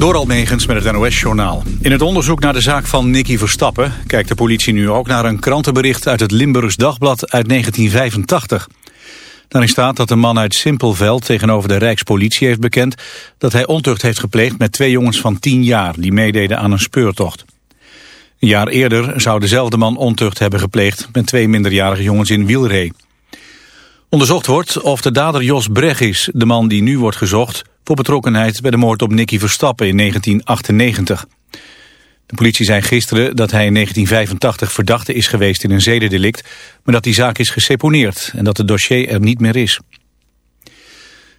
Door Almegens met het NOS-journaal. In het onderzoek naar de zaak van Nicky Verstappen... kijkt de politie nu ook naar een krantenbericht uit het Limburgs Dagblad uit 1985. Daarin staat dat een man uit Simpelveld tegenover de Rijkspolitie heeft bekend... dat hij ontucht heeft gepleegd met twee jongens van 10 jaar... die meededen aan een speurtocht. Een jaar eerder zou dezelfde man ontucht hebben gepleegd... met twee minderjarige jongens in Wielree. Onderzocht wordt of de dader Jos Brecht is, de man die nu wordt gezocht betrokkenheid bij de moord op Nicky Verstappen in 1998. De politie zei gisteren dat hij in 1985 verdachte is geweest in een zedendelict, maar dat die zaak is geseponeerd en dat het dossier er niet meer is.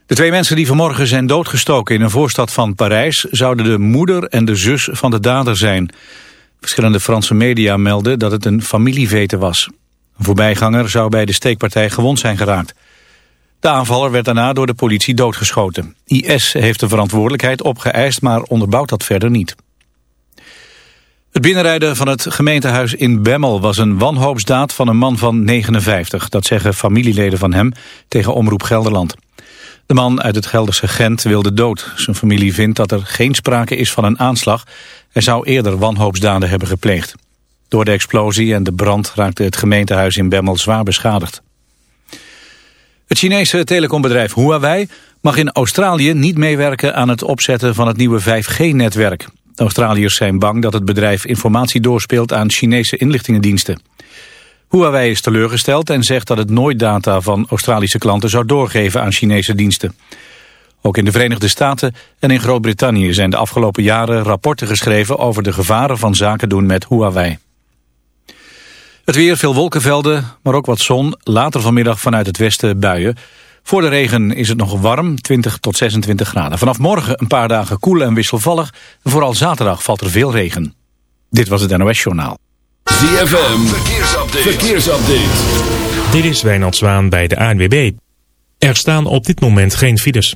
De twee mensen die vanmorgen zijn doodgestoken in een voorstad van Parijs zouden de moeder en de zus van de dader zijn. Verschillende Franse media melden dat het een familievete was. Een voorbijganger zou bij de steekpartij gewond zijn geraakt. De aanvaller werd daarna door de politie doodgeschoten. IS heeft de verantwoordelijkheid opgeëist, maar onderbouwt dat verder niet. Het binnenrijden van het gemeentehuis in Bemmel was een wanhoopsdaad van een man van 59. Dat zeggen familieleden van hem tegen Omroep Gelderland. De man uit het Gelderse Gent wilde dood. Zijn familie vindt dat er geen sprake is van een aanslag. Hij zou eerder wanhoopsdaden hebben gepleegd. Door de explosie en de brand raakte het gemeentehuis in Bemmel zwaar beschadigd. Het Chinese telecombedrijf Huawei mag in Australië niet meewerken aan het opzetten van het nieuwe 5G-netwerk. De Australiërs zijn bang dat het bedrijf informatie doorspeelt aan Chinese inlichtingendiensten. Huawei is teleurgesteld en zegt dat het nooit data van Australische klanten zou doorgeven aan Chinese diensten. Ook in de Verenigde Staten en in Groot-Brittannië zijn de afgelopen jaren rapporten geschreven over de gevaren van zaken doen met Huawei. Het weer, veel wolkenvelden, maar ook wat zon. Later vanmiddag vanuit het westen buien. Voor de regen is het nog warm, 20 tot 26 graden. Vanaf morgen een paar dagen koel en wisselvallig. vooral zaterdag valt er veel regen. Dit was het NOS Journaal. ZFM, verkeersupdate. verkeersupdate. Dit is Wijnald Zwaan bij de ANWB. Er staan op dit moment geen files.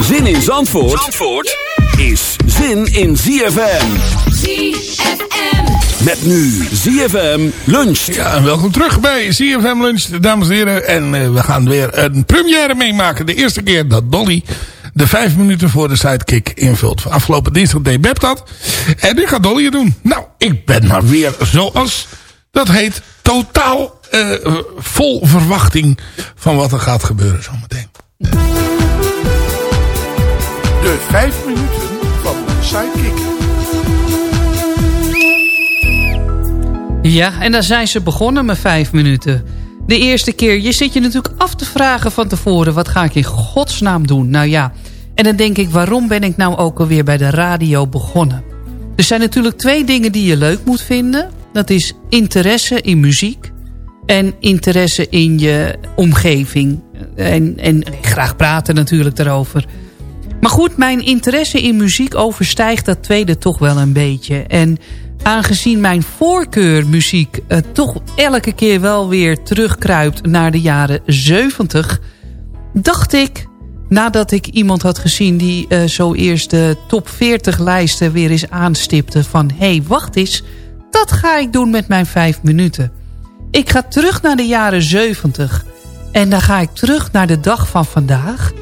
Zin in Zandvoort, Zandvoort is zin in ZFM. ZFM. Met nu ZFM luncht. Ja, welkom terug bij ZFM Lunch, dames en heren. En uh, we gaan weer een première meemaken. De eerste keer dat Dolly de vijf minuten voor de sidekick invult. Afgelopen dinsdag deed Beb dat. En nu gaat Dolly het doen. Nou, ik ben maar weer zoals dat heet totaal uh, vol verwachting van wat er gaat gebeuren zometeen. De vijf minuten van de sidekick. Ja, en daar zijn ze begonnen met vijf minuten. De eerste keer, je zit je natuurlijk af te vragen van tevoren... wat ga ik in godsnaam doen? Nou ja, en dan denk ik, waarom ben ik nou ook alweer bij de radio begonnen? Er zijn natuurlijk twee dingen die je leuk moet vinden. Dat is interesse in muziek en interesse in je omgeving. En, en graag praten natuurlijk daarover. Maar goed, mijn interesse in muziek overstijgt dat tweede toch wel een beetje. En aangezien mijn voorkeur muziek uh, toch elke keer wel weer terugkruipt naar de jaren 70... dacht ik, nadat ik iemand had gezien die uh, zo eerst de top 40 lijsten weer eens aanstipte van... hé, hey, wacht eens, dat ga ik doen met mijn vijf minuten. Ik ga terug naar de jaren 70 en dan ga ik terug naar de dag van vandaag...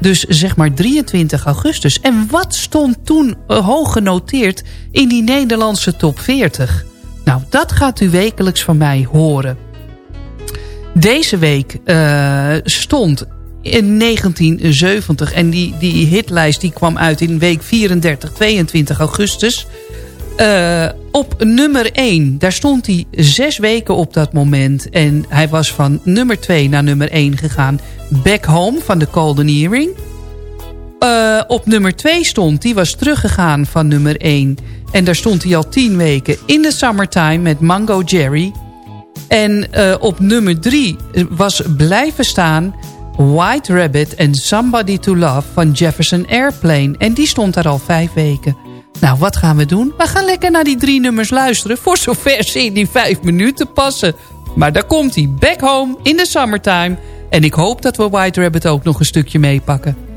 Dus zeg maar 23 augustus. En wat stond toen uh, hoog genoteerd in die Nederlandse top 40? Nou, dat gaat u wekelijks van mij horen. Deze week uh, stond in 1970. En die, die hitlijst die kwam uit in week 34, 22 augustus. Uh, op nummer 1, daar stond hij zes weken op dat moment. En hij was van nummer 2 naar nummer 1 gegaan. Back Home van de Golden Earring. Uh, op nummer 2 stond, die was teruggegaan van nummer 1. En daar stond hij al 10 weken. In the Summertime met Mango Jerry. En uh, op nummer 3 was blijven staan White Rabbit en Somebody to Love van Jefferson Airplane. En die stond daar al vijf weken. Nou, wat gaan we doen? We gaan lekker naar die drie nummers luisteren... voor zover ze in die vijf minuten passen. Maar daar komt hij, Back Home in the Summertime. En ik hoop dat we White Rabbit ook nog een stukje meepakken.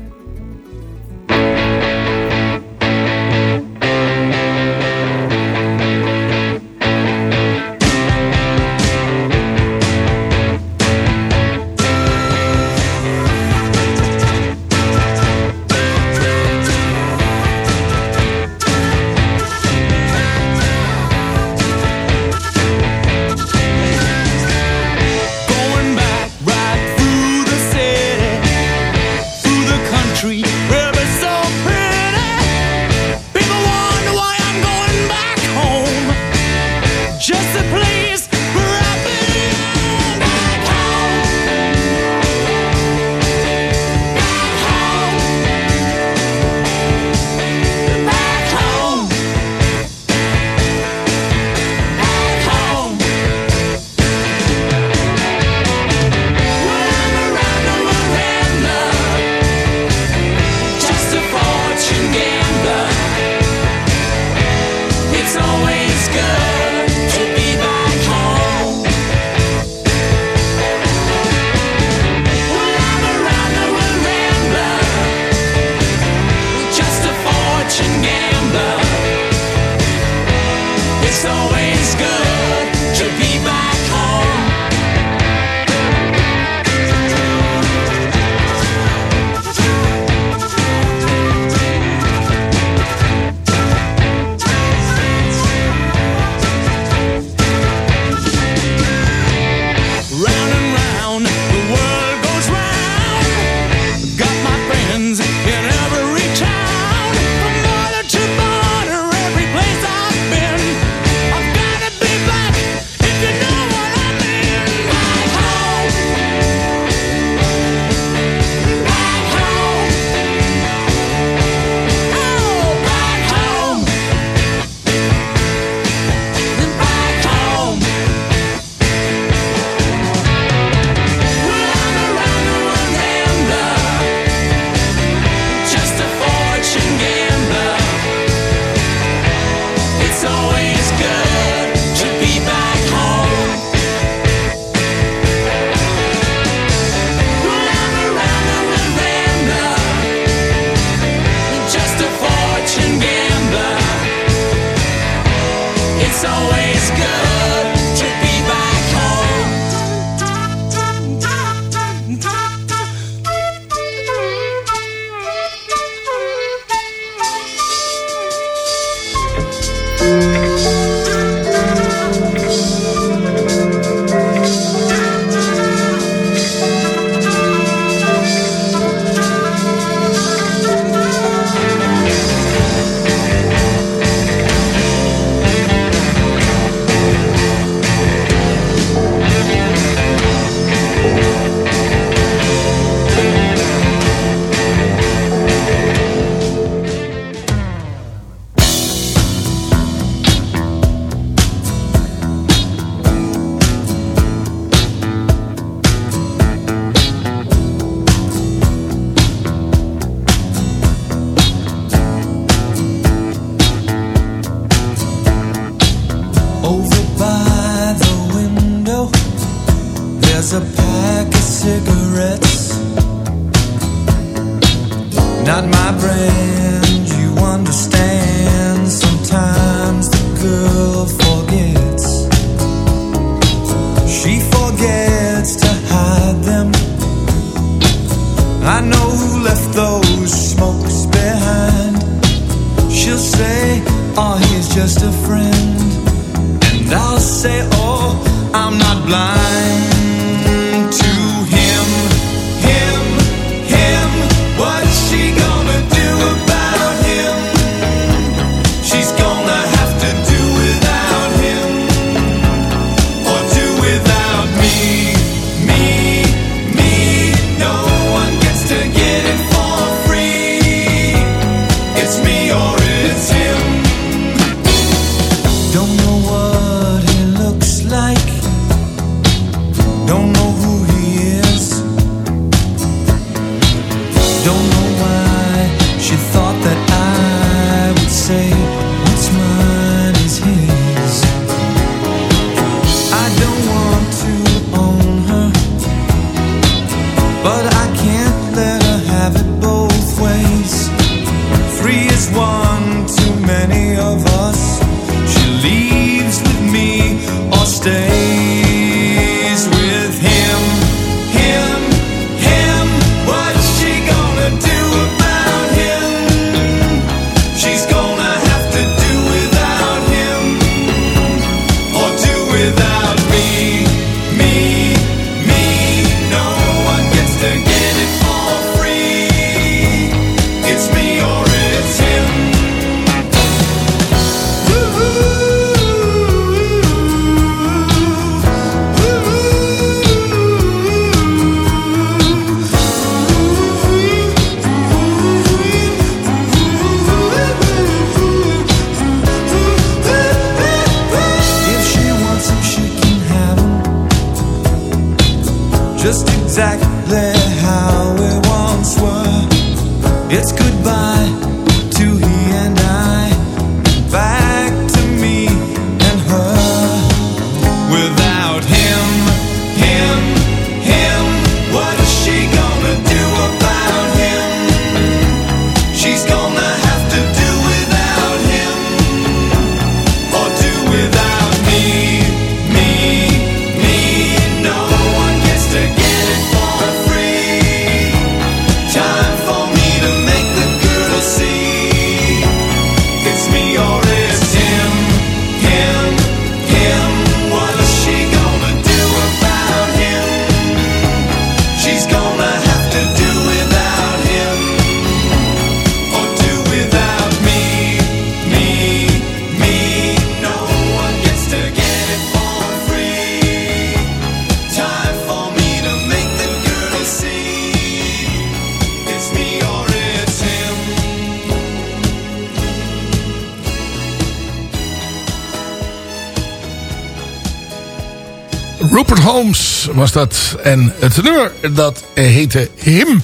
Rupert Holmes was dat. En het nummer dat heette Him.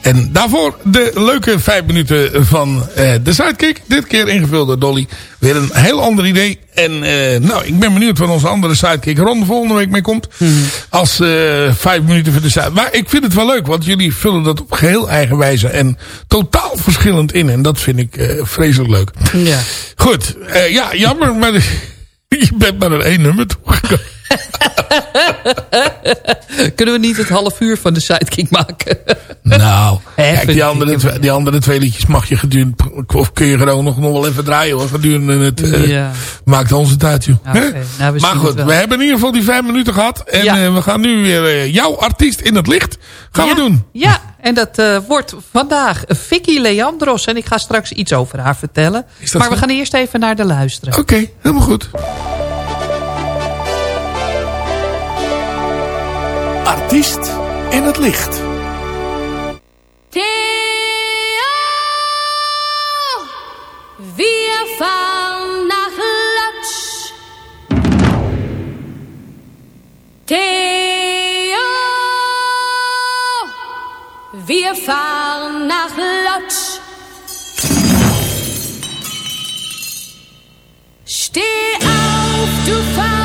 En daarvoor de leuke vijf minuten van eh, de Sidekick. Dit keer ingevuld door Dolly. Weer een heel ander idee. En eh, nou, ik ben benieuwd wat onze andere Sidekick Ron volgende week mee komt. Als eh, vijf minuten voor de Sidekick. Maar ik vind het wel leuk. Want jullie vullen dat op geheel eigen wijze. En totaal verschillend in. En dat vind ik vreselijk leuk. Ja. Goed. ja, jammer. Maar je bent maar een één nummer toegekomen. Kunnen we niet het half uur van de sidekick maken? Nou, kijk, die andere, twee, die andere twee liedjes mag je gedurende... Of kun je gewoon nog, nog wel even draaien hoor. Gedurende het... eh, Ja. Maakt onze tijd joh. Nou, we maar goed, we hebben in ieder geval die vijf minuten gehad. En Ja. eh, we gaan nu weer eh, jouw artiest in het licht gaan we doen. Ja, en dat wordt vandaag Vicky Leandros. En ik ga straks iets over haar vertellen. Maar we gaan eerst even naar de luisteren. Oké, helemaal goed. Artiest in het licht. Theo, wir fahren nach Lodz. Theo, wir fahren nach Lodz. Steh auf, du faules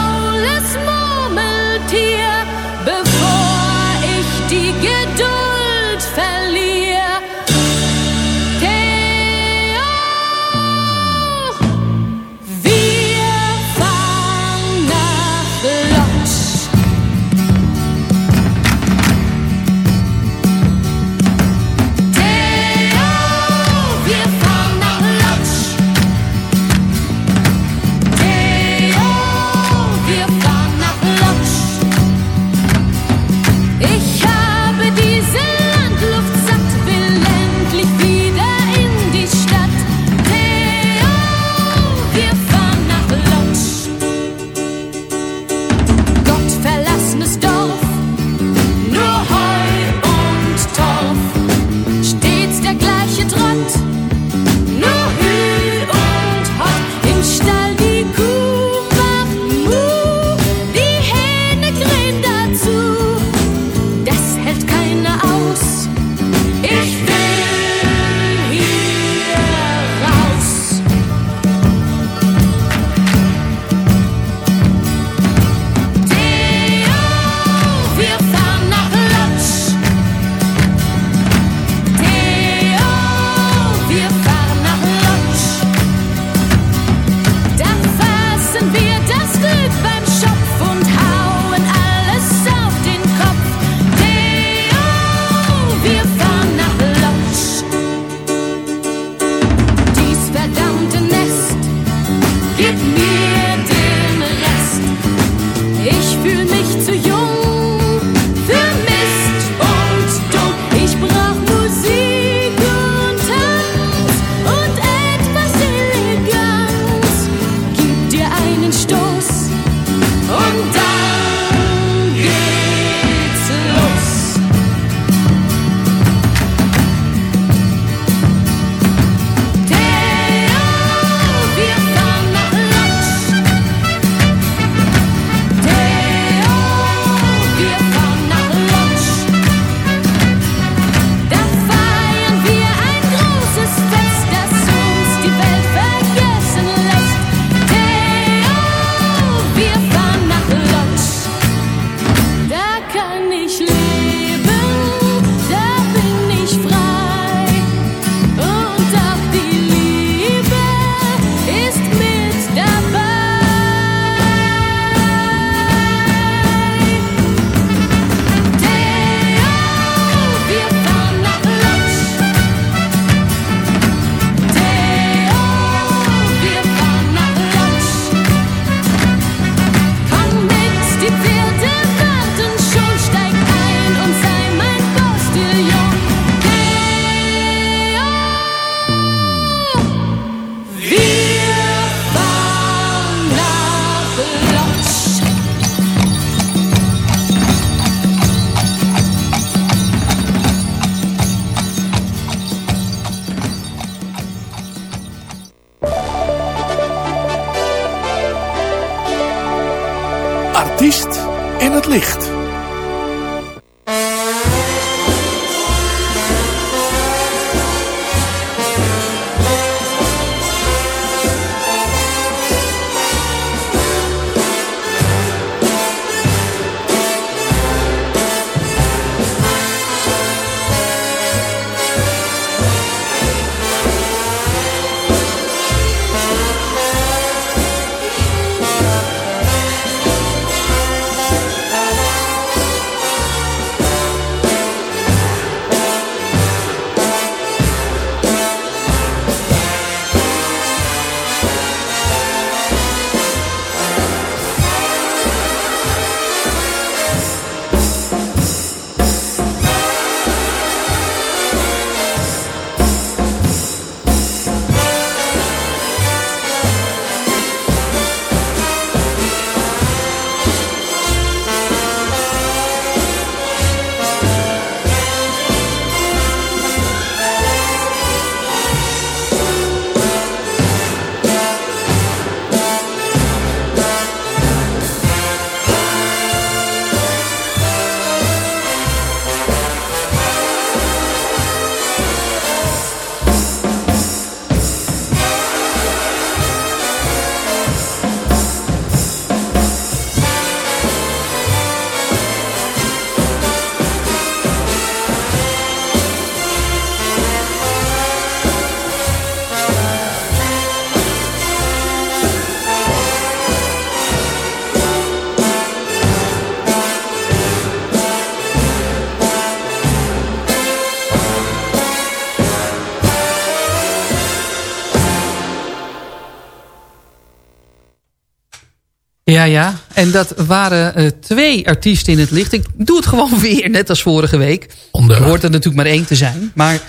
Ja, ja. En dat waren eh, twee artiesten in het licht. Ik doe het gewoon weer, net als vorige week. Er hoort er natuurlijk maar één te zijn. Maar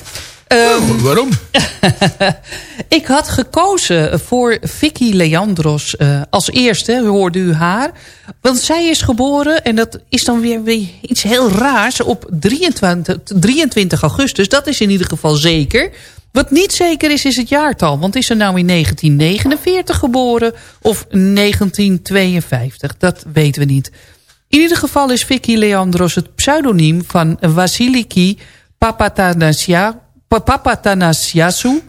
ehm, Oh, waarom? ik had gekozen voor Vicky Leandros eh, als eerste. Hoorde u haar. Want zij is geboren, en dat is dan weer, weer iets heel raars... op 23, 23 augustus. Dat is in ieder geval zeker. Wat niet zeker is, is het jaartal. Want is ze nou in 1949 geboren of 1952? Dat weten we niet. In ieder geval is Vicky Leandros het pseudoniem van Vasiliki Papatanasia- Pa- Papatanasiasu.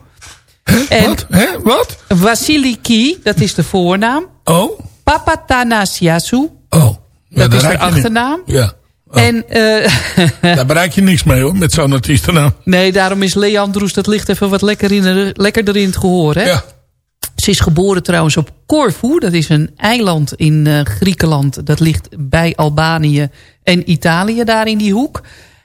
Wat? Hè? Wat? Vasiliki, dat is de voornaam. Oh? Papatanasiasu, Oh. Ja, dat daar is de achternaam. Ja. Oh. En eh, Daar bereik je niks mee hoor, met zo'n artiestennaam. nee, daarom is Leandros, dat ligt even wat lekker in, de- lekkerder in het gehoor. Hè? Ja. Ze is geboren trouwens op Corfu. Dat is een eiland in eh, Griekenland. Dat ligt bij Albanië en Italië, daar in die hoek.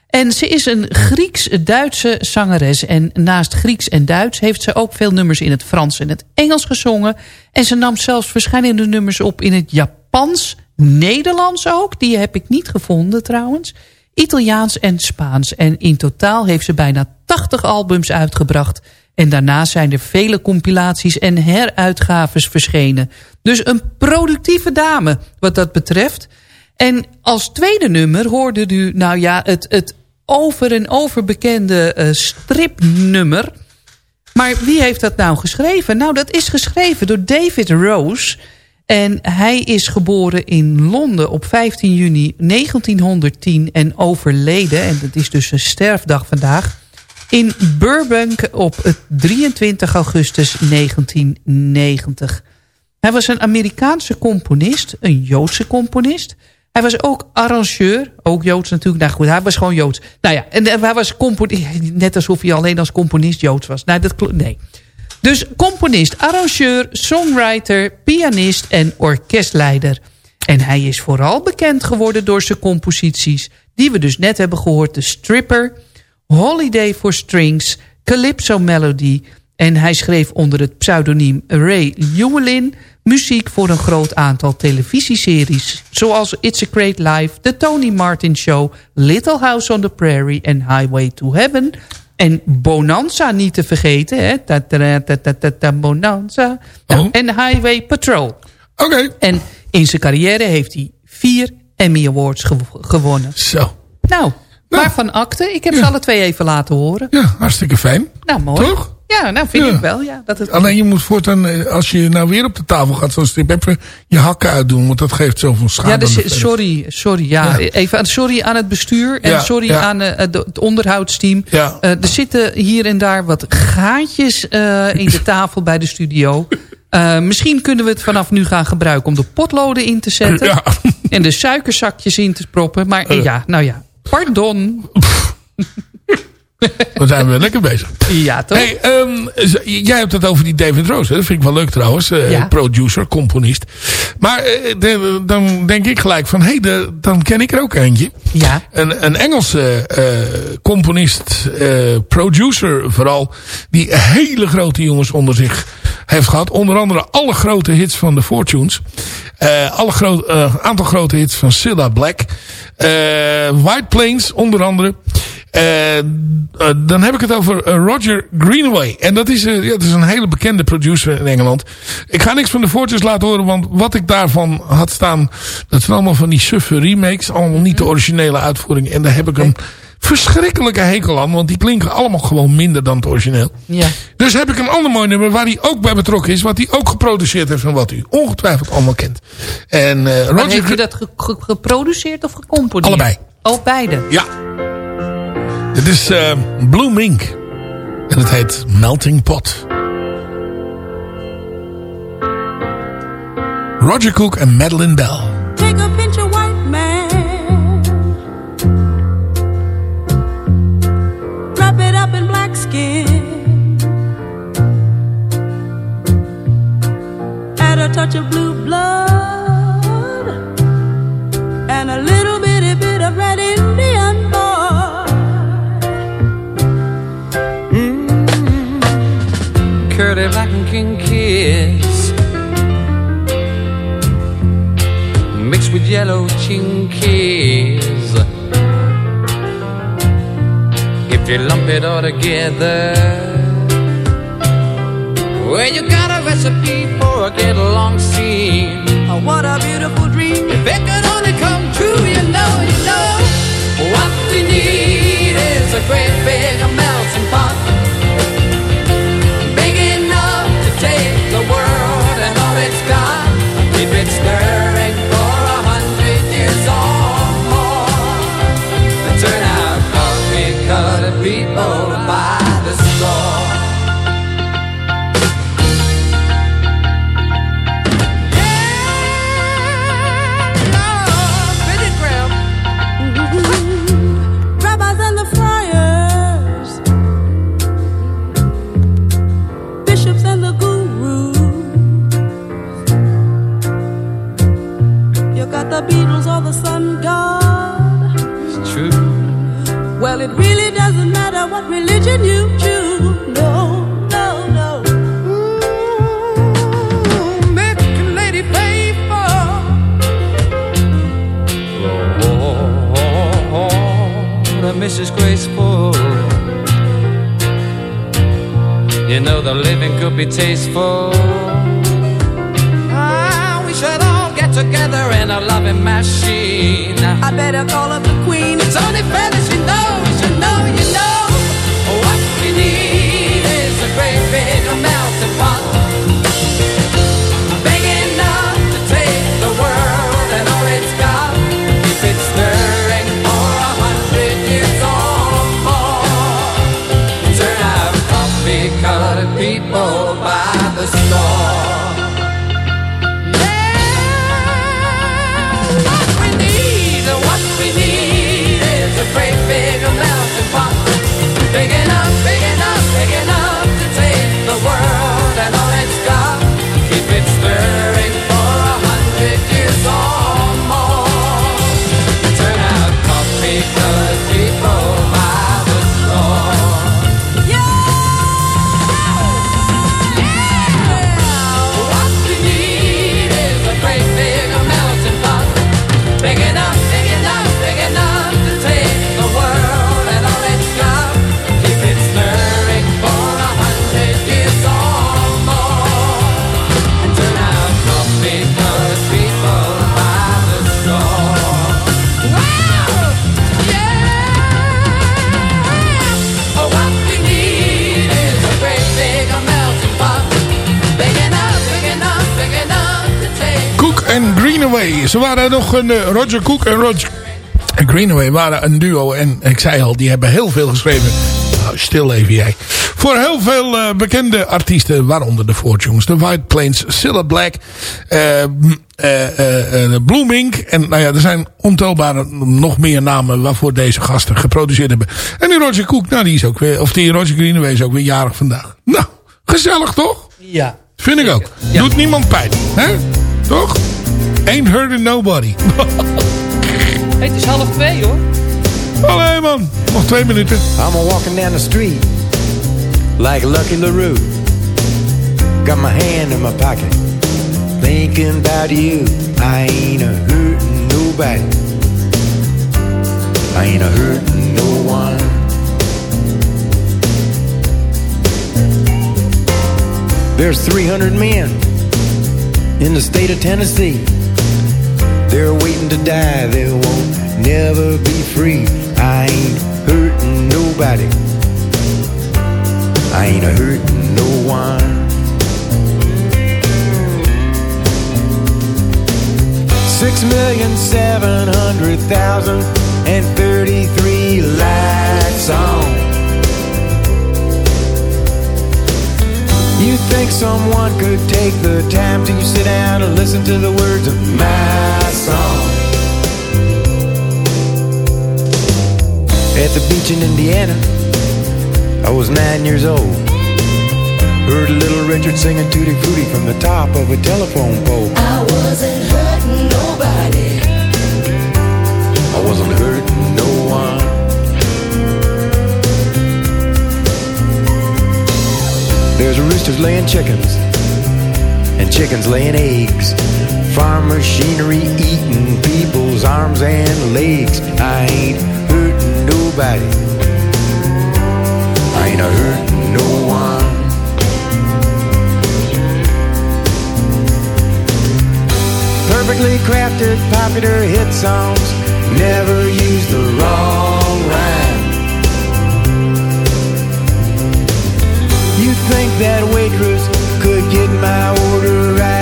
En ze is een Grieks-Duitse zangeres. En naast Grieks en Duits heeft ze ook veel nummers in het Frans en het Engels gezongen. En ze nam zelfs verschillende nummers op in het Japans, Nederlands ook. Die heb ik niet gevonden trouwens. Italiaans en Spaans. En in totaal heeft ze bijna 80 albums uitgebracht. En daarna zijn er vele compilaties en heruitgaves verschenen. Dus een productieve dame wat dat betreft. En als tweede nummer hoorde u, nou ja, het, het over en over bekende eh, stripnummer. Maar wie heeft dat nou geschreven? Nou, dat is geschreven door David Rose. En hij is geboren in Londen op 15 juni 1910 en overleden. En dat is dus een sterfdag vandaag. In Burbank op het 23 augustus 1990. Hij was een Amerikaanse componist, een Joodse componist. Hij was ook arrangeur, ook Joods natuurlijk. Nou goed, hij was gewoon Joods. Nou ja, en hij was componist, net alsof hij alleen als componist Joods was. Nou, dat nee. Dus componist, arrangeur, songwriter, pianist en orkestleider. En hij is vooral bekend geworden door zijn composities... die we dus net hebben gehoord. De Stripper, Holiday for Strings, Calypso Melody... en hij schreef onder het pseudoniem Ray Llewellyn... muziek voor een groot aantal televisieseries... zoals It's a Great Life, The Tony Martin Show... Little House on the Prairie en Highway to Heaven... En Bonanza niet te vergeten. Hè? Ta -ta -ta -ta -ta -ta Bonanza. Nou, Oh. En Highway Patrol. Oké. En in zijn carrière heeft hij vier Emmy Awards gew- gewonnen. Zo. Nou, waarvan akte? Ik heb ze alle twee even laten horen. Ja, hartstikke fijn. Nou, mooi. Toch? Ja, nou vind Ja. ik wel. Ja, dat het... Alleen je moet voortaan, eh, als je nou weer op de tafel gaat, zoals strip, even je hakken uitdoen. Want dat geeft zoveel schade. Ja, dus, sorry, sorry. Ja. Ja. Even aan, sorry aan het bestuur en Ja, sorry aan eh, het onderhoudsteam. Eh, er zitten hier en daar wat gaatjes eh, in de tafel bij de studio. Eh, misschien kunnen we het vanaf nu gaan gebruiken om de potloden in te zetten. En de suikerzakjes in te proppen. Maar eh, ja, nou ja, pardon. Dan zijn we lekker bezig. Ja, toch? Hey, ehm, jij hebt het over die David Rose. Hè? Dat vind ik wel leuk trouwens. eh, Ja. Producer, componist. Maar eh, de- dan denk ik gelijk van... Hé, hey, dan ken ik er ook eentje. Ja. Een, een Engelse eh, componist, producer vooral... die hele grote jongens onder zich heeft gehad. Onder andere alle grote hits van de Fortunes. Alle groot, aantal grote hits van Cilla Black. White Plains onder andere. Eh, eh, dan heb ik het over eh, Roger Greenaway. En dat is, ja, dat is een hele bekende producer in Engeland. Ik ga niks van de Fortunes laten horen. Want wat ik daarvan had staan... dat zijn allemaal van die suffe remakes. Allemaal niet de originele uitvoering. En daar heb ik een verschrikkelijke hekel aan. Want die klinken allemaal gewoon minder dan het origineel. Ja. Dus heb ik een ander mooi nummer waar hij ook bij betrokken is. Wat hij ook geproduceerd heeft en wat u ongetwijfeld allemaal kent. En Maar Roger... heeft u dat ge- ge- geproduceerd of gecomponeerd? Allebei. Oh, beide. Ja. Dit is eh, Blue Mink. En het heet Melting Pot. Roger Cook en Madeline Bell. Take a pinch of white man. Wrap it up in black skin. Add a touch of blue blood. Curly black and king kiss mixed with yellow chinkies. If you lump it all together, well, you got a recipe for a get along scene. Oh, what a beautiful dream. If it could only come true, you know, you know, what we need is a great big be tasteful. Ah, we should all get together in a loving machine. I better call up Greenaway. Ze waren nog een... eh, Roger Cook en Roger Greenaway waren een duo. En ik zei al, die hebben heel veel geschreven. Nou, stil even jij. Voor heel veel eh, bekende artiesten. Waaronder de Fortunes, de White Plains, Cilla Black... eh, Blooming. En nou ja, er zijn ontelbare nog meer namen waarvoor deze gasten geproduceerd hebben. En die Roger Cook, nou die is ook weer... Of die Roger Greenaway is ook weer jarig vandaag. Nou, gezellig toch? Ja. Vind ik ook. Doet niemand pijn. Hè? Toch? Ain't hurting nobody. Hey, het is half twee hoor. Allee man. Nog twee minuten. I'm a walking down the street like Lucky LaRue. Got my hand in my pocket, thinking about you. I ain't a hurting nobody. I ain't a hurting no one. There's 300 men in the state of Tennessee. They're waiting to die, they won't never be free. I ain't hurting nobody. I ain't hurting no one. Six million seven hundred thousand and thirty-three lights on. You think someone could take the time to sit down and listen to the words of my song? At the beach in Indiana, I was nine years old. Heard little Richard singing Tutti Frutti from the top of a telephone pole. I wasn't hurting There's roosters laying chickens, and chickens laying eggs. Farm machinery eating people's arms and legs. I ain't hurting nobody. I ain't hurting no one. Perfectly crafted popular hit songs never use the wrong think that waitress could get my order right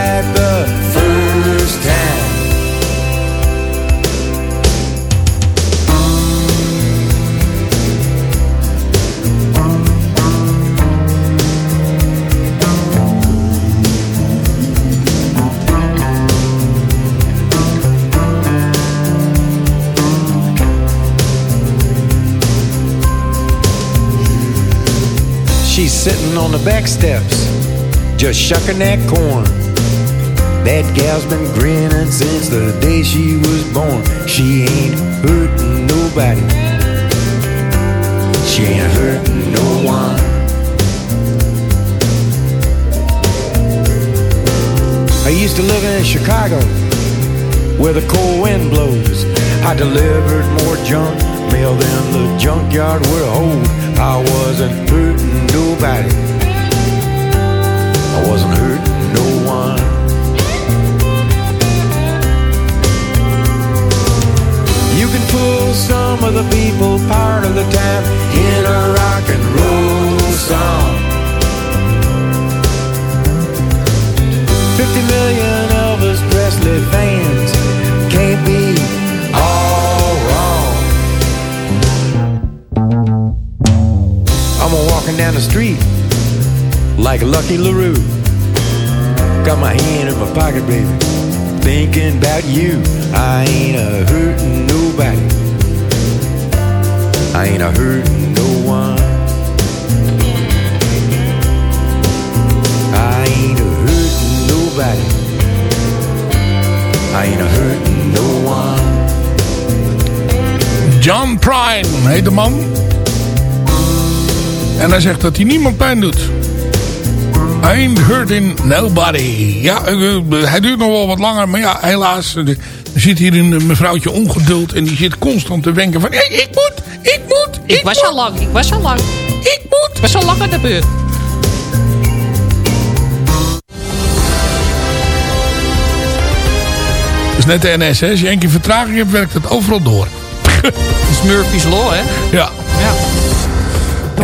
sitting on the back steps, just shucking that corn. That gal's been grinning since the day she was born. She ain't hurting nobody. She ain't hurting no one. I used to live in Chicago, where the cold wind blows. I delivered more junk mail than the junkyard would hold. I wasn't hurting nobody. I wasn't hurting no one. You can fool some of the people part of the time in a rock and roll song. 50 million Elvis Presley fans down the street like Lucky LaRue. Got my hand in my pocket, baby, thinking about you. I ain't a hurting nobody. I ain't a hurting no one. I ain't a hurting nobody. I ain't a hurting no one. John Prine heet de man. En hij zegt dat hij niemand pijn doet. Ain't hurting nobody. Ja, eh, eh, hij duurt nog wel wat langer. Maar ja, helaas. eh, Er zit hier een mevrouwtje ongeduld. En die zit constant te wenken van... Hey, ik moet, ik moet, ik, Ik was al lang, ik was al lang. Ik moet. Ik was al lang aan de beurt. Dat is net de NS, hè. Als je één keer vertraging hebt, werkt het overal door. Dat is Murphy's Law, hè? Ja.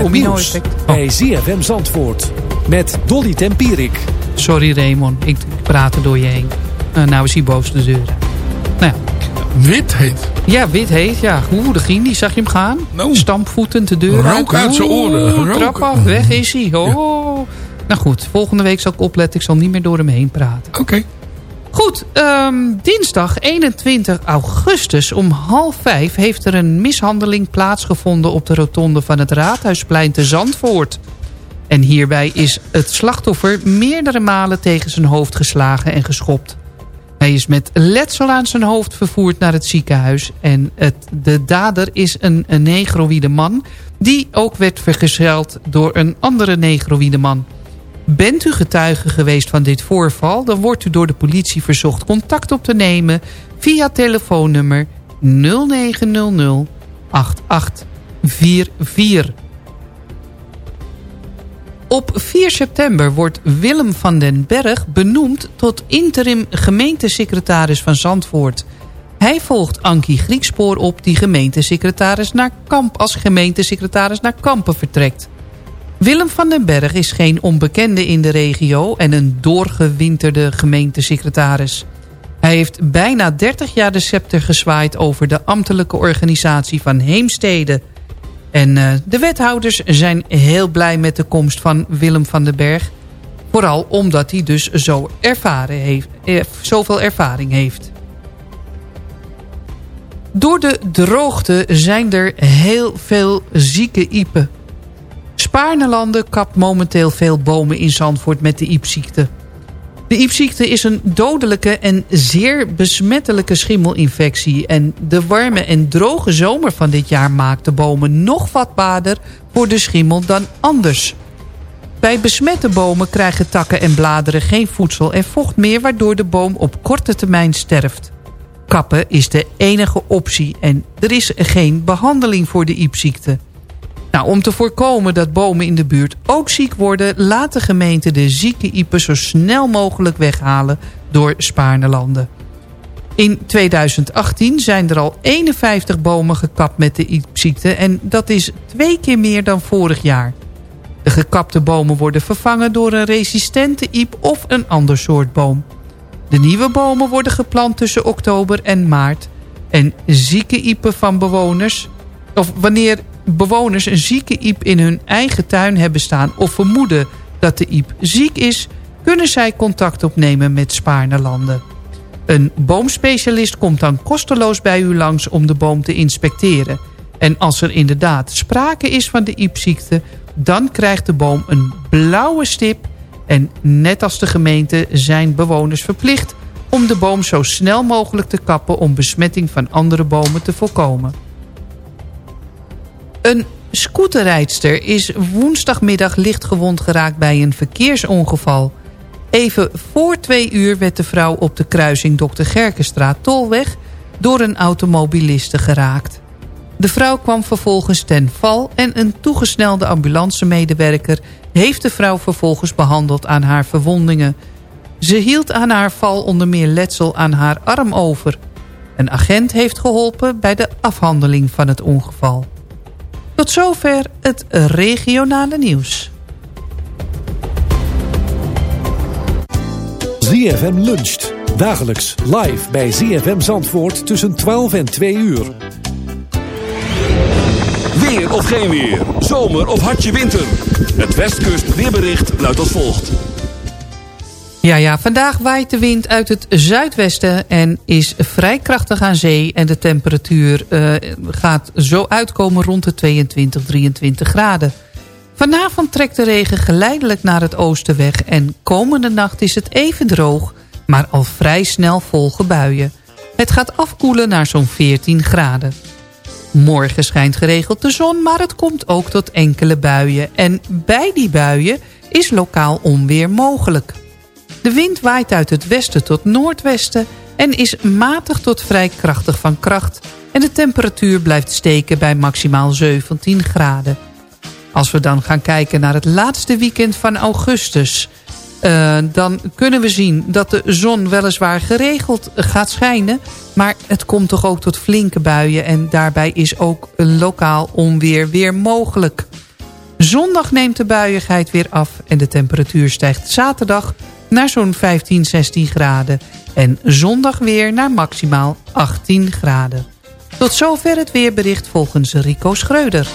Nieuws effect. bij ZFM Zandvoort. Met Dolly Tempierik. Sorry Raymond, ik praat er door je heen. Eh, nou is hij boos de deur. Nou ja. Wit heet. Ja, wit heet, ja. Oeh, daar ging die. Zag je hem gaan? Nou. Stampvoetend de deur Rook uit zijn Oeh, oren. Trap af, weg is hij. Oh. Nou goed, volgende week zal ik opletten. Ik zal niet meer door hem heen praten. Oké. Ehm, dinsdag 21 augustus om half vijf... heeft er een mishandeling plaatsgevonden op de rotonde van het Raadhuisplein te Zandvoort. En hierbij is het slachtoffer meerdere malen tegen zijn hoofd geslagen en geschopt. Hij is met letsel aan zijn hoofd vervoerd naar het ziekenhuis. En het, de dader is een, een negroïde man... die ook werd vergezeld door een andere negroïde man. Bent u getuige geweest van dit voorval... dan wordt u door de politie verzocht contact op te nemen... via telefoonnummer 0900 8844. Op 4 september wordt Willem van den Berg benoemd tot interim gemeentesecretaris van Zandvoort. Hij volgt Ankie Griekspoor op die gemeentesecretaris naar Kamp als gemeentesecretaris naar Kampen vertrekt. Willem van den Berg is geen onbekende in de regio en een doorgewinterde gemeentesecretaris. Hij heeft bijna 30 jaar de scepter gezwaaid over de ambtelijke organisatie van Heemstede. En uh, de wethouders zijn heel blij met de komst van Willem van den Berg. Vooral omdat hij dus zo ervaren heeft, eh, zoveel ervaring heeft. Door de droogte zijn er heel veel zieke iepen. Spaarnelanden kapt momenteel veel bomen in Zandvoort met de iepziekte. De iepziekte is een dodelijke en zeer besmettelijke schimmelinfectie. En de warme en droge zomer van dit jaar maakt de bomen nog vatbaarder voor de schimmel dan anders. Bij besmette bomen krijgen takken en bladeren geen voedsel en vocht meer... waardoor de boom op korte termijn sterft. Kappen is de enige optie en er is geen behandeling voor de iepziekte. Nou, om te voorkomen dat bomen in de buurt ook ziek worden... laat de gemeente de zieke iepen zo snel mogelijk weghalen door Spaarnelanden. In 2018 zijn er al 51 bomen gekapt met de iepziekte... en dat is twee keer meer dan vorig jaar. De gekapte bomen worden vervangen door een resistente iep of een ander soort boom. De nieuwe bomen worden geplant tussen oktober en maart... en zieke iepen van bewoners... of wanneer bewoners een zieke iep in hun eigen tuin hebben staan... of vermoeden dat de iep ziek is... kunnen zij contact opnemen met Spaarnelanden. Een boomspecialist komt dan kosteloos bij u langs om de boom te inspecteren. En als er inderdaad sprake is van de iepziekte... dan krijgt de boom een blauwe stip... en net als de gemeente zijn bewoners verplicht... om de boom zo snel mogelijk te kappen... om besmetting van andere bomen te voorkomen. Een scooterrijdster is woensdagmiddag licht gewond geraakt bij een verkeersongeval. Even voor twee uur werd de vrouw op de kruising Dr. Gerkenstraat Tolweg door een automobiliste geraakt. De vrouw kwam vervolgens ten val en een toegesnelde ambulancemedewerker heeft de vrouw vervolgens behandeld aan haar verwondingen. Ze hield aan haar val onder meer letsel aan haar arm over. Een agent heeft geholpen bij de afhandeling van het ongeval. Tot zover het regionale nieuws. ZFM luncht. Dagelijks live bij ZFM Zandvoort tussen 12 en 2 uur. Weer of geen weer. Zomer of hartje winter. Het Westkust weerbericht luidt als volgt. Ja, ja, vandaag waait de wind uit het zuidwesten en is vrij krachtig aan zee. En de temperatuur uh, gaat zo uitkomen rond de 22, 23 graden. Vanavond trekt de regen geleidelijk naar het oosten weg. En komende nacht is het even droog, maar al vrij snel volge buien. Het gaat afkoelen naar zo'n 14 graden. Morgen schijnt geregeld de zon, maar het komt ook tot enkele buien. En bij die buien is lokaal onweer mogelijk. De wind waait uit het westen tot noordwesten en is matig tot vrij krachtig van kracht. En de temperatuur blijft steken bij maximaal 17 graden. Als we dan gaan kijken naar het laatste weekend van augustus... Uh, dan kunnen we zien dat de zon weliswaar geregeld gaat schijnen... maar het komt toch ook tot flinke buien... en daarbij is ook een lokaal onweer weer mogelijk. Zondag neemt de buiigheid weer af en de temperatuur stijgt zaterdag naar zo'n 15, 16 graden. En zondag weer naar maximaal 18 graden. Tot zover het weerbericht volgens Rico Schreuder.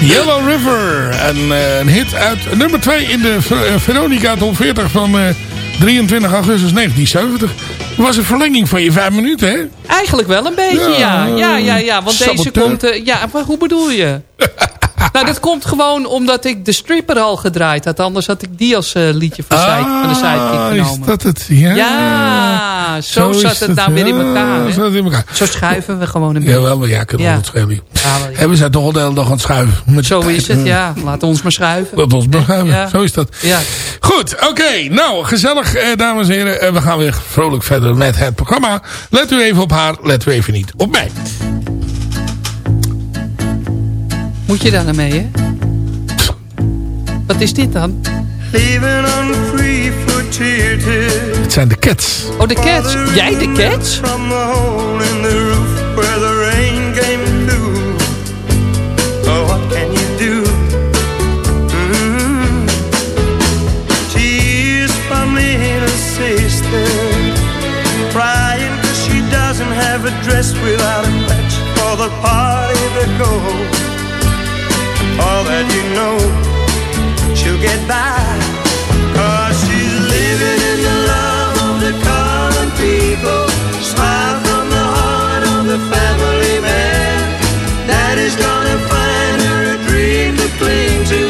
Yellow River. En eh, een hit uit nummer 2 in de eh, Veronica Top 40 van eh, 23 augustus 1970. was een verlenging van je vijf minuten, hè? Eigenlijk wel een beetje, Ja, ja. Ja, ja, ja. Want deze komt... eh, ja, maar hoe bedoel je? nou, dat komt gewoon omdat ik de stripper al gedraaid had. Anders had ik die als eh, liedje van, van de sidekick Ah, genomen. is dat het? Ja, Ja, zo, zat het nou weer in elkaar. hè? zo zat het in elkaar. Zo schuiven we gewoon een beetje. Jawel, maar ja, kunnen we Ja. het schelen. Ja, wel, ja. En we zijn toch al de hele dag aan het schuiven. Met Zo is het, ja. Laat ons maar schuiven. Laat ons maar schuiven. Ja. Zo is dat. Ja. Goed, oké. Nou, gezellig, eh, dames en heren. En we gaan weer vrolijk verder met het programma. Let u even op haar, let u even niet op mij. Moet je daar nou mee, hè? Wat is dit dan? Het zijn de Cats. Oh, de Cats. Jij de Cats? Crying cause she doesn't have a dress without a match for the party to go. All that you know, she'll get by. Cause she's living in the love of the common people. Smile from the heart of the family man. Daddy's gonna find her a dream to cling to.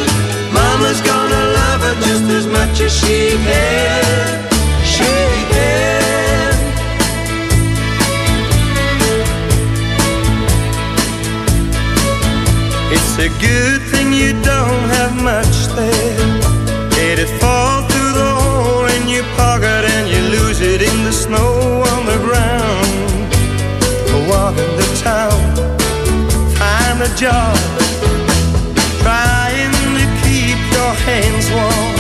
Mama's gonna love her just as much as she can. She can. It's a good thing you don't have much there. Let it fall through the hole in your pocket and you lose it in the snow on the ground. Walk the town, find a job, trying to keep your hands warm.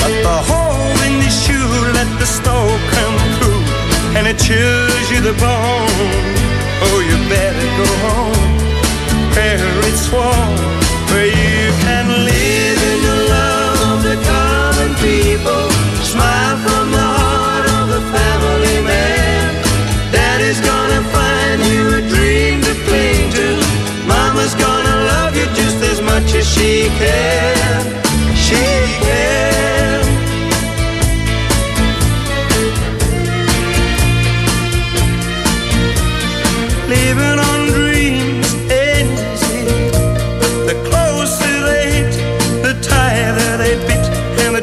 But the hole in your shoe let the snow come through and it chills you the bone. Oh, you better go home it's warm, where you can live in the love of the common people. Smile from the heart of the family man. Daddy's gonna find you a dream to cling to. Mama's gonna love you just as much as she can. She can.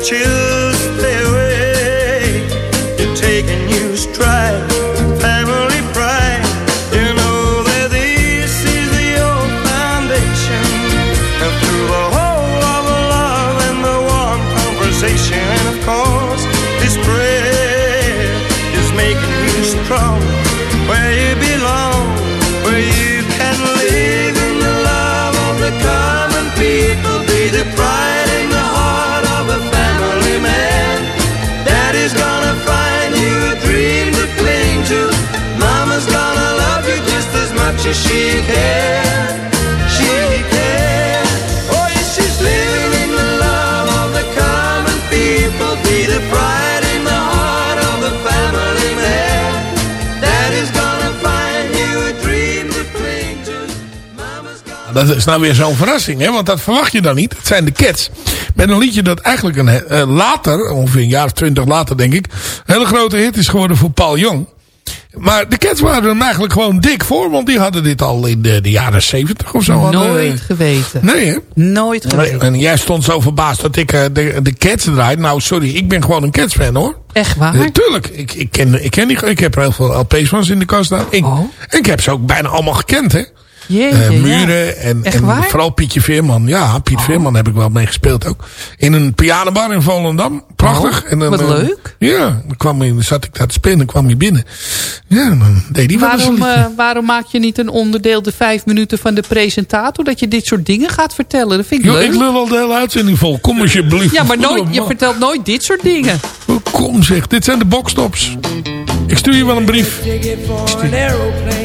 chill as she can. She can. Oh, yes, she's living in the love of the common people, be the pride in the heart of the family man. Daddy's gonna find you a dream to cling to. Dat is nou weer zo'n verrassing, hè? want dat verwacht je dan niet. Het zijn de Cats. Met een liedje dat eigenlijk een, eh, later, ongeveer een jaar of twintig later denk ik, een hele grote hit is geworden voor Paul Jong. Maar de Cats waren hem eigenlijk gewoon dik voor, want die hadden dit al in de, de jaren zeventig of zo. hadden- Nooit geweten. Nee, hè? Nooit Nee, geweten. en jij stond zo verbaasd dat ik eh, de, de Cats draai. Nou, sorry, ik ben gewoon een Cats fan hoor. Echt waar? Eh, tuurlijk, ik, ik, ken, ik, ken die, ik heb er heel veel LP's van ze in de kast staan. Ik, Oh. En ik heb ze ook bijna allemaal gekend, hè. Jeetje, ja. muren en, Echt en waar? vooral Pietje Veerman. Ja, Piet Veerman heb ik wel mee gespeeld ook. In een pianobar in Volendam. Prachtig. Oh, en dan, wat eh, leuk. Ja, dan kwam dan zat ik daar te spelen en kwam hij binnen. Ja, dan deed hij Waarom, eh, waarom maak je niet een onderdeel de vijf minuten van de presentator? Dat je dit soort dingen gaat vertellen. Dat vind ik Yo, leuk. ik lul al de hele uitzending vol. Kom alsjeblieft. ja, maar nooit, je vertelt nooit dit soort dingen. Kom zeg, dit zijn de boxtops. Ik stuur je wel een brief. aeroplane.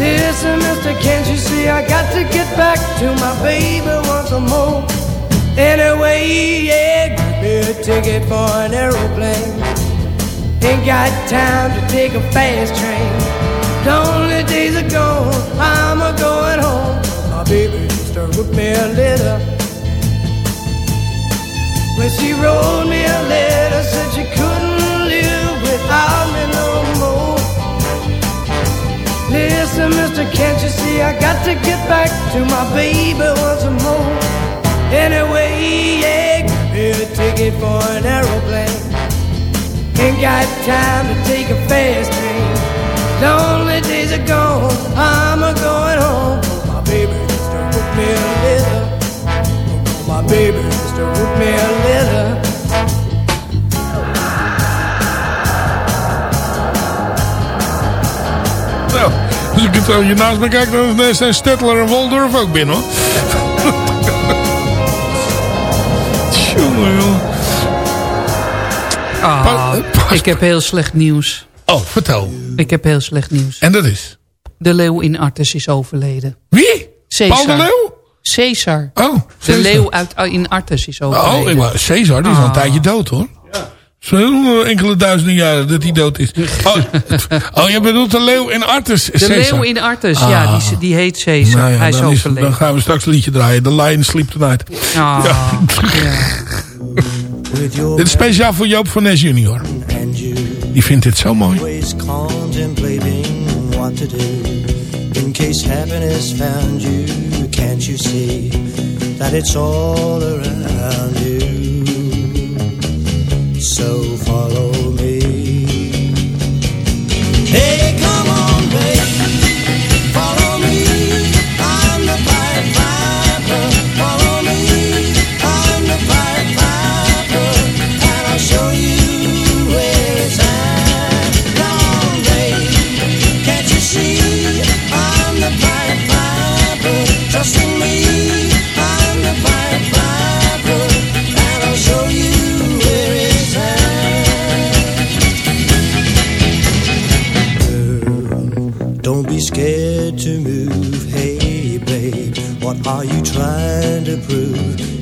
Listen, mister, can't you see I got to get back to my baby once more? Anyway, yeah, give me a ticket for an aeroplane. Ain't got time to take a fast train. Lonely days are gone, I'm a going home. My baby just wrote me a letter. When she wrote me a letter, said she couldn't live without me mister, can't you see I got to get back to my baby once more? Anyway, yeah, a ticket for an aeroplane. Ain't got time to take a fast train. Lonely days are gone, I'm a going home. Oh, my baby just wrote me a letter. Oh, my baby just wrote me a letter. Als hier naast me kijk, dan zijn Stettler en Waldorf ook binnen hoor. Joh. Ah, ik heb heel slecht nieuws. Oh, vertel. Ik heb heel slecht nieuws. En dat is? De leeuw in Artes is overleden. Wie? Caesar. Paul de Leeuw? Caesar. Oh, De leeuw uit, in Artes is overleden. Oh, ik wou, Caesar, die is al een Ah. tijdje dood hoor. Zo enkele duizenden jaren dat hij dood is. Oh, oh je bedoelt de leeuw in Artes, De Caesar. leeuw in Artes, Ah. ja, die, die heet Caesar. Nou ja, Hij is dan, overleden. dan gaan we straks een liedje draaien. The Lion Sleep Tonight. Ah, ja. Dit is speciaal voor Joop van Nes junior. Die vindt dit zo mooi. always contemplating what to do in case happiness found you. Can't you see that it's all around you? So follow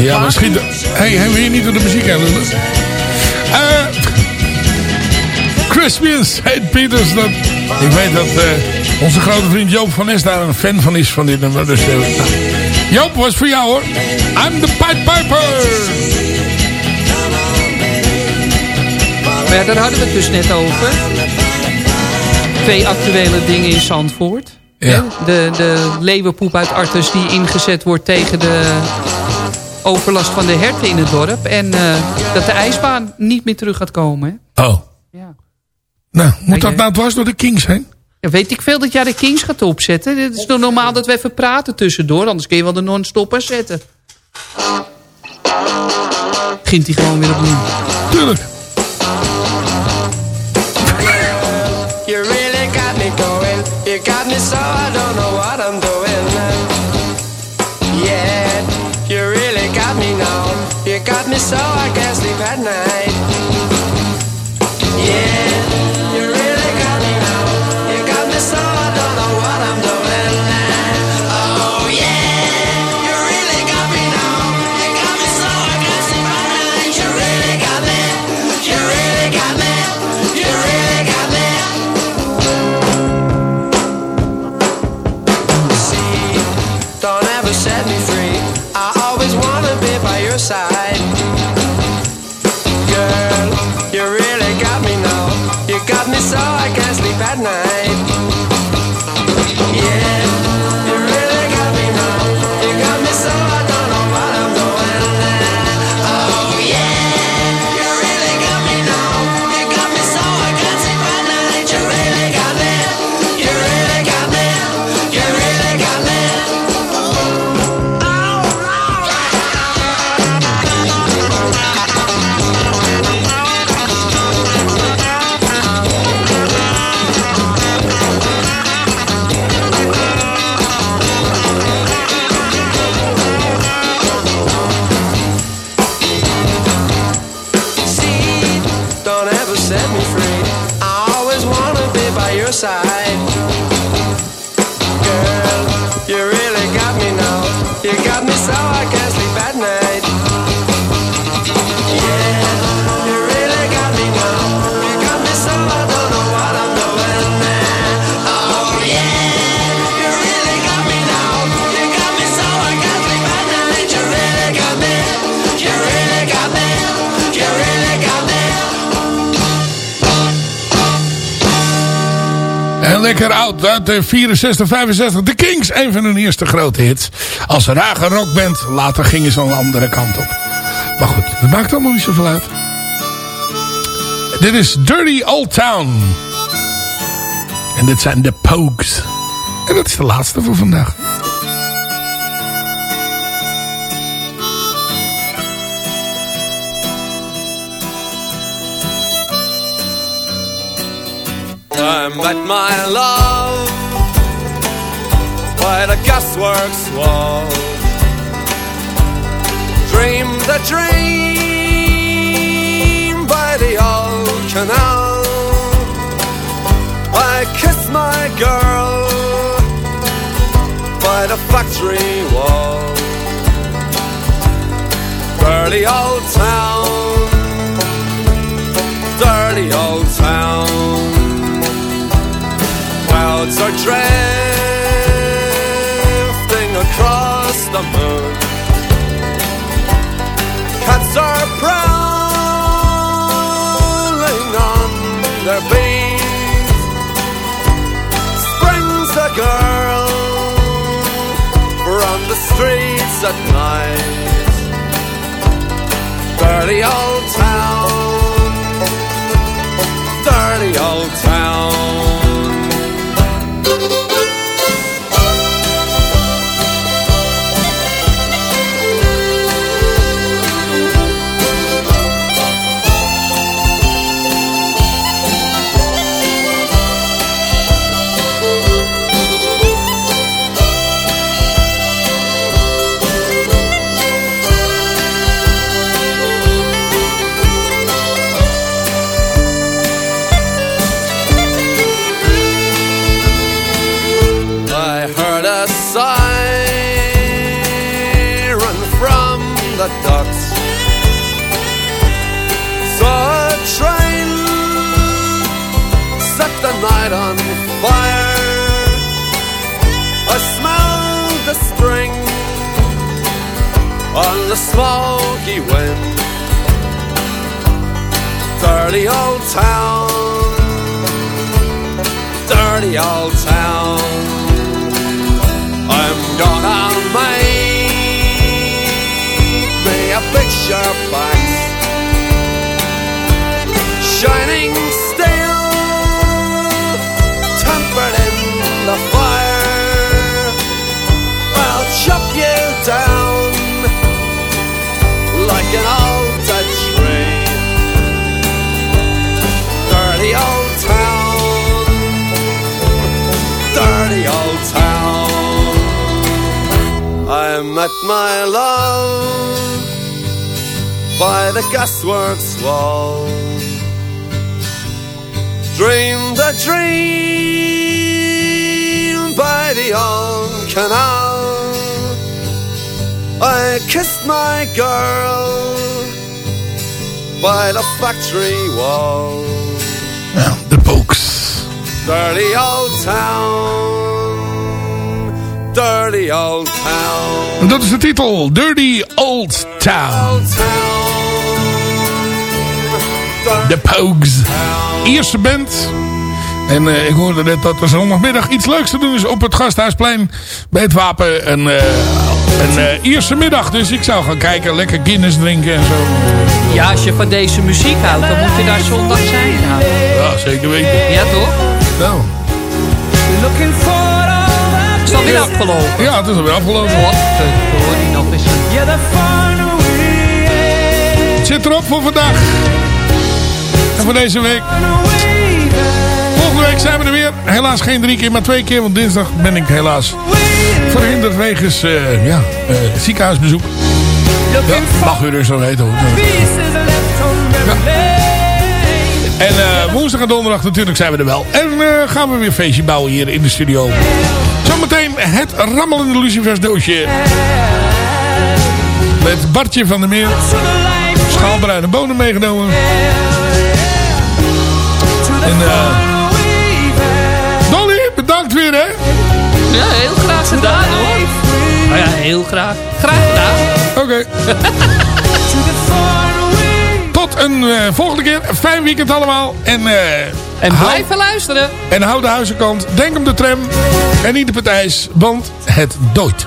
Ja, maar schiet... Hey, hebben we hier niet door de muziek aan doen? Eh Crispian St. Peters. Dat, ik weet dat eh, onze grote vriend Joop van Es daar een fan van is van dit nummer. Dus, eh, nou. Joop, was voor jou hoor. I'm the Pied Piper. Maar ja, daar hadden we het dus net over. Twee actuele dingen in Zandvoort. Ja. De, de leeuwenpoep uit Artes die ingezet wordt tegen de overlast van de herten in het dorp. En eh, dat de ijsbaan niet meer terug gaat komen. Hè? Oh. Ja. Nou, moet dat nou dwars door de Kings heen? Ja, weet ik veel dat jij de Kings gaat opzetten. Het is toch normaal dat we even praten tussendoor. Anders kun je wel de non-stop zetten. Begint hij gewoon weer opnieuw. Tuurlijk. You really got me going. You got me so I don't so I can't sleep at night. Lekker oud, uit de 64, 65. The Kings, een van hun eerste grote hits. Als rage rockband, later gingen ze een andere kant op. Maar goed, dat maakt allemaal niet zoveel uit. Dit is Dirty Old Town. En dit zijn de Pogues. En dat is de laatste voor vandaag. I met my love by the gasworks wall. Dreamed the dream by the old canal. I kissed my girl by the factory wall. Dirty old town, dirty old town. Clouds are drifting across the moon. Cats are prowling on their beat. Springs a girl from the streets at night. Dirty old town, smoky wind. Dirty old town, dirty old town. I'm gonna make me a picture box Shining met my love by the gasworks wall. Dreamed a dream by the old canal. I kissed my girl by the factory wall. The Pokes. Dirty old town. Dirty old town. En dat is de titel. Dirty Old Town. De Pogues. Ierse band. En eh, ik hoorde net dat er zondagmiddag iets leuks te doen is op het Gasthuisplein. Bij het Wapen. Een, eh, een eh, Ierse middag. Dus ik zou gaan kijken. Lekker Guinness drinken en zo. Ja, als je van deze muziek houdt, dan moet je daar zondag zijn. Ja, Ja, zeker weten. ja toch? Nou. Is dat weer afgelopen? Ja, het is alweer afgelopen. Wat? Hoor die nog eens. Het zit erop voor vandaag. En voor deze week. Volgende week zijn we er weer. Helaas geen drie keer, maar twee keer. Want dinsdag ben ik helaas verhinderd wegens eh, ja, eh, ziekenhuisbezoek. Ja, mag u dus zo weten hoor. Ja. En eh, woensdag en donderdag natuurlijk zijn we er wel. En eh, gaan we weer een feestje bouwen hier in de studio. Zometeen het rammelende Lucifers doosje. Met Bartje van der Meer. Schaalbruine bonen meegenomen. En eh Dolly, bedankt weer hè. Ja, heel graag gedaan hoor. Oh ja, heel graag. Graag gedaan. Oké. een eh, volgende keer. Fijn weekend allemaal. En, eh, En hou- blijven luisteren. En hou de huizenkant. Denk om de tram. En niet op het ijs. Want het dooit.